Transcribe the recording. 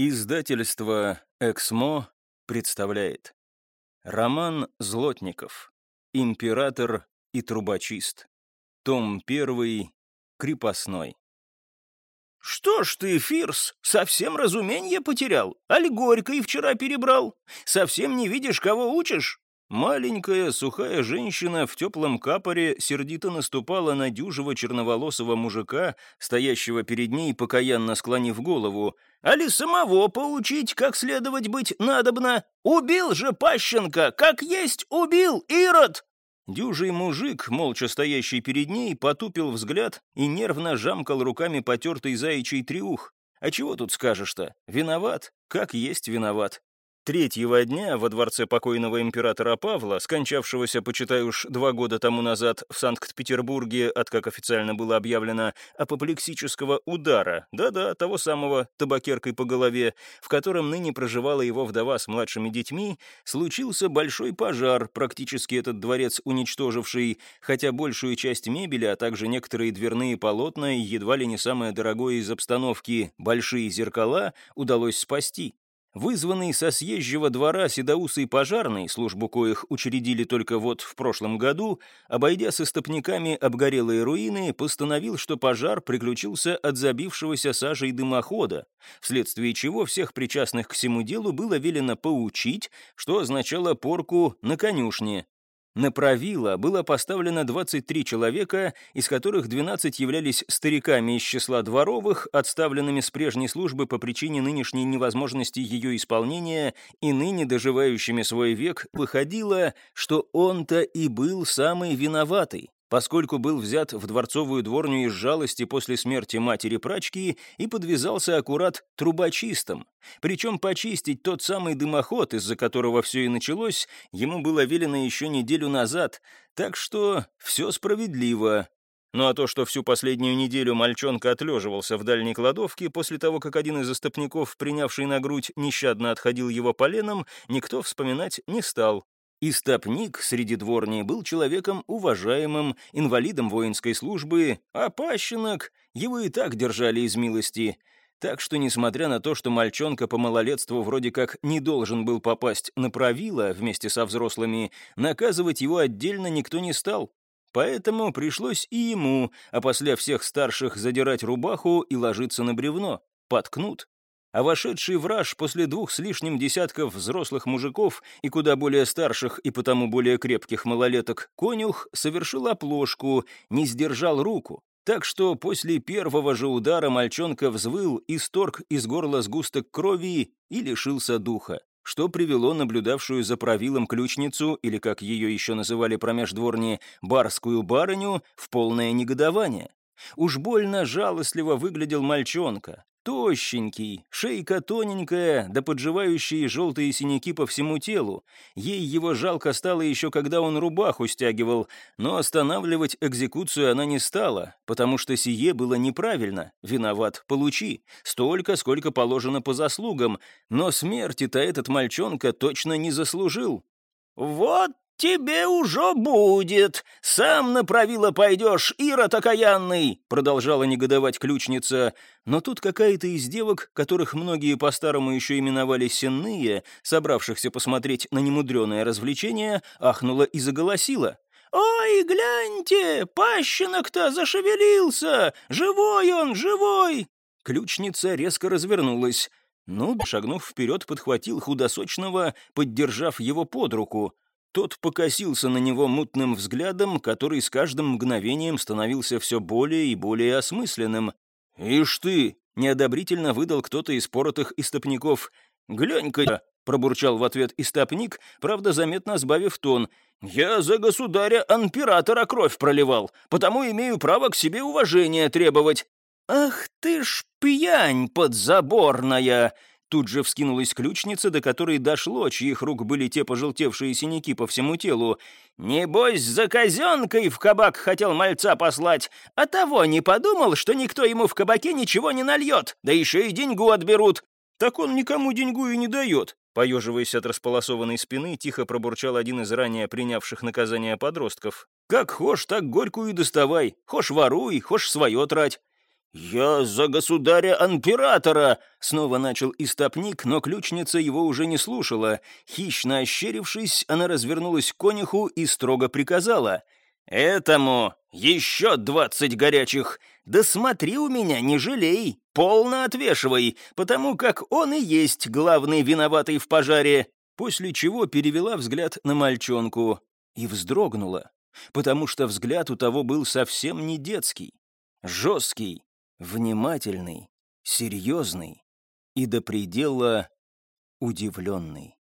Издательство «Эксмо» представляет Роман Злотников «Император и трубочист» Том 1 «Крепостной» «Что ж ты, Фирс, совсем разумение потерял? Аль горько и вчера перебрал? Совсем не видишь, кого учишь? Маленькая, сухая женщина в теплом капоре сердито наступала на дюжего черноволосого мужика, стоящего перед ней, покаянно склонив голову. «Али самого поучить, как следовать быть надобно? Убил же Пащенко, как есть убил, Ирод!» Дюжий мужик, молча стоящий перед ней, потупил взгляд и нервно жамкал руками потертый заячий триух. А чего тут скажешь-то? Виноват? Как есть виноват. Третьего дня во дворце покойного императора Павла, скончавшегося, почитай уж, два года тому назад в Санкт-Петербурге от, как официально было объявлено, апоплексического удара, да-да, того самого табакеркой по голове, в котором ныне проживала его вдова с младшими детьми, случился большой пожар, практически этот дворец уничтоживший, хотя большую часть мебели, а также некоторые дверные полотна и едва ли не самое дорогое из обстановки, большие зеркала, удалось спасти. Вызванный со съезжего двора седоусый пожарный, службу коих учредили только вот в прошлом году, обойдя с истопниками обгорелые руины, постановил, что пожар приключился от забившегося сажей дымохода, вследствие чего всех причастных к всему делу было велено поучить, что означало порку на конюшне, на правило было поставлено 23 человека, из которых 12 являлись стариками из числа дворовых, отставленными с прежней службы по причине нынешней невозможности ее исполнения и ныне доживающими свой век, выходило, что он-то и был самый виноватый поскольку был взят в дворцовую дворню из жалости после смерти матери-прачки и подвязался аккурат трубочистом. Причем почистить тот самый дымоход, из-за которого все и началось, ему было велено еще неделю назад, так что все справедливо. Ну а то, что всю последнюю неделю мальчонка отлеживался в дальней кладовке после того, как один из заступников, принявший на грудь, нещадно отходил его поленом, никто вспоминать не стал. Истопник среди дворни был человеком уважаемым, инвалидом воинской службы, а пащенок его и так держали из милости. Так что, несмотря на то, что мальчонка по малолетству вроде как не должен был попасть на правило вместе со взрослыми, наказывать его отдельно никто не стал. Поэтому пришлось и ему, а после всех старших задирать рубаху и ложиться на бревно. Подкнут а вошедший враж после двух с лишним десятков взрослых мужиков и куда более старших и потому более крепких малолеток конюх совершил оплошку, не сдержал руку. Так что после первого же удара мальчонка взвыл, исторг из горла сгусток крови и лишился духа, что привело наблюдавшую за правилом ключницу, или, как ее еще называли промеждворни, барскую барыню, в полное негодование. Уж больно жалостливо выглядел мальчонка. Тощенький, шейка тоненькая, да подживающие желтые синяки по всему телу. Ей его жалко стало еще, когда он рубаху стягивал, но останавливать экзекуцию она не стала, потому что сие было неправильно. Виноват, получи. Столько, сколько положено по заслугам. Но смерти-то этот мальчонка точно не заслужил. «Вот «Тебе уже будет! Сам на правило пойдешь, Ирод окаянный!» Продолжала негодовать ключница. Но тут какая-то из девок, которых многие по-старому еще именовали сенные, собравшихся посмотреть на немудреное развлечение, ахнула и заголосила. «Ой, гляньте, пащенок-то зашевелился! Живой он, живой!» Ключница резко развернулась. Ну, шагнув вперед, подхватил худосочного, поддержав его под руку. Тот покосился на него мутным взглядом, который с каждым мгновением становился все более и более осмысленным. «Ишь ты!» — неодобрительно выдал кто-то из поротых истопников. «Глянь-ка!» — пробурчал в ответ истопник, правда, заметно сбавив тон. «Я за государя-императора кровь проливал, потому имею право к себе уважения требовать». «Ах ты ж пьянь подзаборная!» Тут же вскинулась ключница, до которой дошло, чьих рук были те пожелтевшие синяки по всему телу. «Небось, за казенкой в кабак хотел мальца послать, а того не подумал, что никто ему в кабаке ничего не нальет, да еще и деньгу отберут». «Так он никому деньгу и не дает», Поеживаясь от располосованной спины, тихо пробурчал один из ранее принявших наказание подростков. «Как хошь, так горькую и доставай. Хошь воруй, хошь свое трать». «Я за государя-императора!» — снова начал истопник, но ключница его уже не слушала. Хищно ощерившись, она развернулась к конюху и строго приказала. «Этому еще двадцать горячих! Да смотри у меня, не жалей, полно отвешивай, потому как он и есть главный виноватый в пожаре!» После чего перевела взгляд на мальчонку и вздрогнула, потому что взгляд у того был совсем не детский, жесткий, внимательный, серьезный и до предела удивленный.